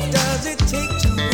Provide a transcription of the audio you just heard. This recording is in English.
What does it take to